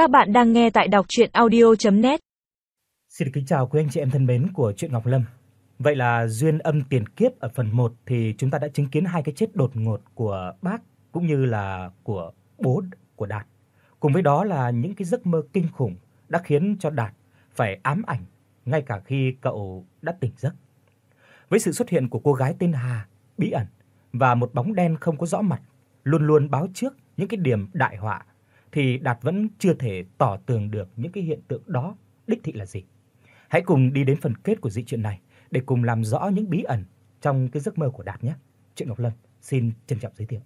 Các bạn đang nghe tại đọc audio net Xin kính chào quý anh chị em thân mến của truyện Ngọc Lâm. Vậy là duyên âm tiền kiếp ở phần 1 thì chúng ta đã chứng kiến hai cái chết đột ngột của bác cũng như là của bố của Đạt. Cùng với đó là những cái giấc mơ kinh khủng đã khiến cho Đạt phải ám ảnh ngay cả khi cậu đã tỉnh giấc. Với sự xuất hiện của cô gái tên Hà, bí ẩn và một bóng đen không có rõ mặt, luôn luôn báo trước những cái điểm đại họa thì Đạt vẫn chưa thể tỏ tường được những cái hiện tượng đó đích thị là gì. Hãy cùng đi đến phần kết của dị truyện này để cùng làm rõ những bí ẩn trong cái giấc mơ của Đạt nhé. Truyện Ngọc Lâm, xin trân trọng giới thiệu.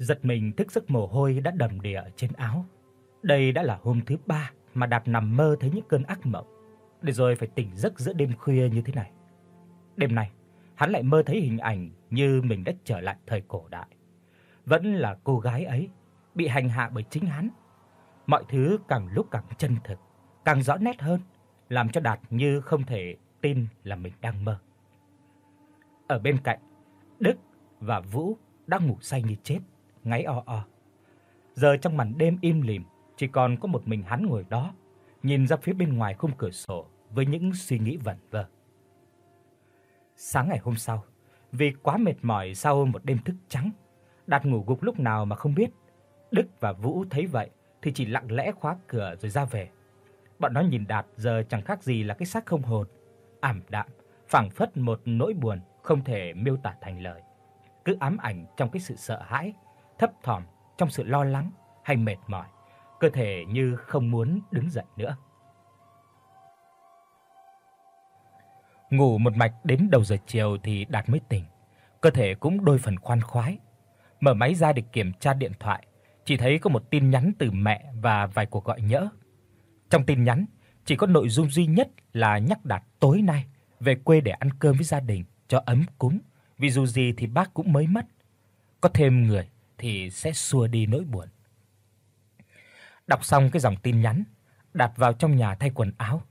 Giật mình thức giấc mồ hôi đã đầm đìa trên áo. Đây đã là hôm thứ ba mà Đạt nằm mơ thấy những cơn ác mộng, để rồi phải tỉnh giấc giữa đêm khuya như thế này. Đêm nay, hắn lại mơ thấy hình ảnh như mình đã trở lại thời cổ đại. Vẫn là cô gái ấy bị hành hạ bởi chính hắn. Mọi thứ càng lúc càng chân thực, càng rõ nét hơn, làm cho Đạt như không thể tin là mình đang mơ. Ở bên cạnh, Đức và Vũ đang ngủ say như chết ngáy o o. Giờ trong màn đêm im lìm, chỉ còn có một mình hắn ngồi đó, nhìn ra phía bên ngoài khung cửa sổ với những suy nghĩ vẩn vơ. Sáng ngày hôm sau, vì quá mệt mỏi sau một đêm thức trắng, Đạt ngủ gục lúc nào mà không biết. Đức và Vũ thấy vậy thì chỉ lặng lẽ khóa cửa rồi ra về. Bọn nó nhìn Đạt giờ chẳng khác gì là cái xác không hồn, ảm đạm, phảng phất một nỗi buồn không thể miêu tả thành lời. Cứ ám ảnh trong cái sự sợ hãi thấp thỏm trong sự lo lắng hay mệt mỏi, cơ thể như không muốn đứng dậy nữa. Ngủ một mạch đến đầu giờ chiều thì Đạt mới tỉnh, cơ thể cũng đôi phần khoan khoái. Mở máy ra để kiểm tra điện thoại, chỉ thấy có một tin nhắn từ mẹ và vài cuộc gọi nhỡ. Trong tin nhắn chỉ có nội dung duy nhất là nhắc Đạt tối nay về quê để ăn cơm với gia đình cho ấm cúng, vì dù gì thì bác cũng mới mất. Có thêm người thì sẽ xua đi nỗi buồn. Đọc xong cái dòng tin nhắn, đặt vào trong nhà thay quần áo.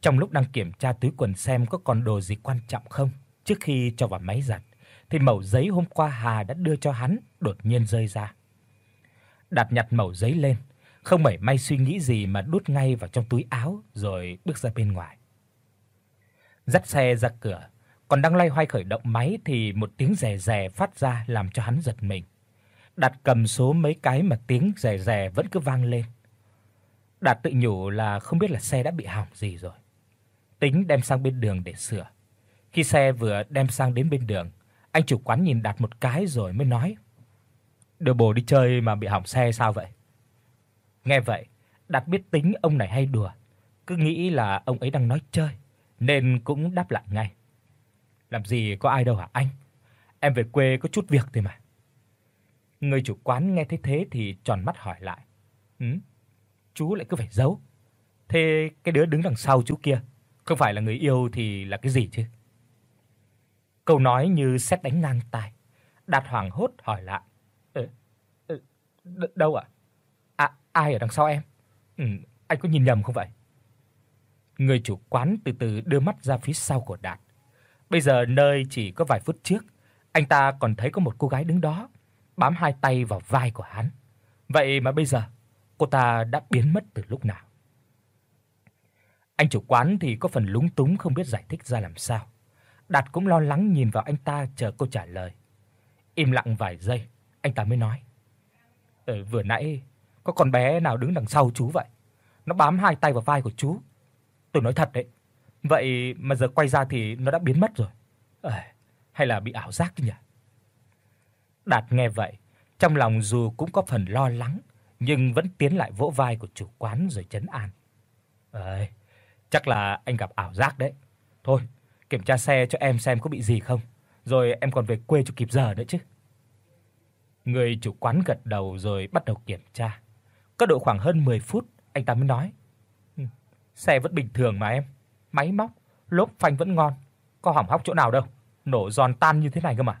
Trong lúc đang kiểm tra túi quần xem có còn đồ gì quan trọng không trước khi cho vào máy giặt, thì mẩu giấy hôm qua Hà đã đưa cho hắn đột nhiên rơi ra. Đặt nhặt mẩu giấy lên, không mảy may suy nghĩ gì mà đút ngay vào trong túi áo rồi bước ra bên ngoài. Dắt xe ra cửa, còn đang loay hoay khởi động máy thì một tiếng rè rè phát ra làm cho hắn giật mình. Đạt cầm số mấy cái mà tiếng rè rè vẫn cứ vang lên. Đạt tự nhủ là không biết là xe đã bị hỏng gì rồi. Tính đem sang bên đường để sửa. Khi xe vừa đem sang đến bên đường, anh chủ quán nhìn Đạt một cái rồi mới nói: "Đưa bồ đi chơi mà bị hỏng xe sao vậy?" Nghe vậy, Đạt biết tính ông này hay đùa, cứ nghĩ là ông ấy đang nói chơi nên cũng đáp lại ngay. "Làm gì có ai đâu hả anh? Em về quê có chút việc thôi mà." Người chủ quán nghe thấy thế thì tròn mắt hỏi lại. "Hử? Chú lại cứ phải giấu. Thế cái đứa đứng đằng sau chú kia, không phải là người yêu thì là cái gì chứ?" Câu nói như sét đánh ngang tai. Đạt hoảng hốt hỏi lại. Ờ, ờ, "Ơ, đâu ạ? À? ai ở đằng sau em? Ừ, anh có nhìn nhầm không vậy?" Người chủ quán từ từ đưa mắt ra phía sau của Đạt. Bây giờ nơi chỉ có vài phút trước, anh ta còn thấy có một cô gái đứng đó, bám hai tay vào vai của hắn. Vậy mà bây giờ, cô ta đã biến mất từ lúc nào? Anh chủ quán thì có phần lúng túng không biết giải thích ra làm sao. Đạt cũng lo lắng nhìn vào anh ta chờ câu trả lời. Im lặng vài giây, anh ta mới nói: "Ờ vừa nãy có con bé nào đứng đằng sau chú vậy? Nó bám hai tay vào vai của chú. Tôi nói thật đấy. Vậy mà giờ quay ra thì nó đã biến mất rồi. Ờ, hay là bị ảo giác chứ nhỉ?" Đạt nghe vậy, trong lòng dù cũng có phần lo lắng, nhưng vẫn tiến lại vỗ vai của chủ quán rồi trấn an. "Ơi, chắc là anh gặp ảo giác đấy. Thôi, kiểm tra xe cho em xem có bị gì không, rồi em còn về quê cho kịp giờ nữa chứ." Người chủ quán gật đầu rồi bắt đầu kiểm tra. Có độ khoảng hơn 10 phút, anh ta mới nói: ừ, xe vẫn bình thường mà em, máy móc, lốp phanh vẫn ngon, có hỏng hóc chỗ nào đâu, nổ giòn tan như thế này cơ mà.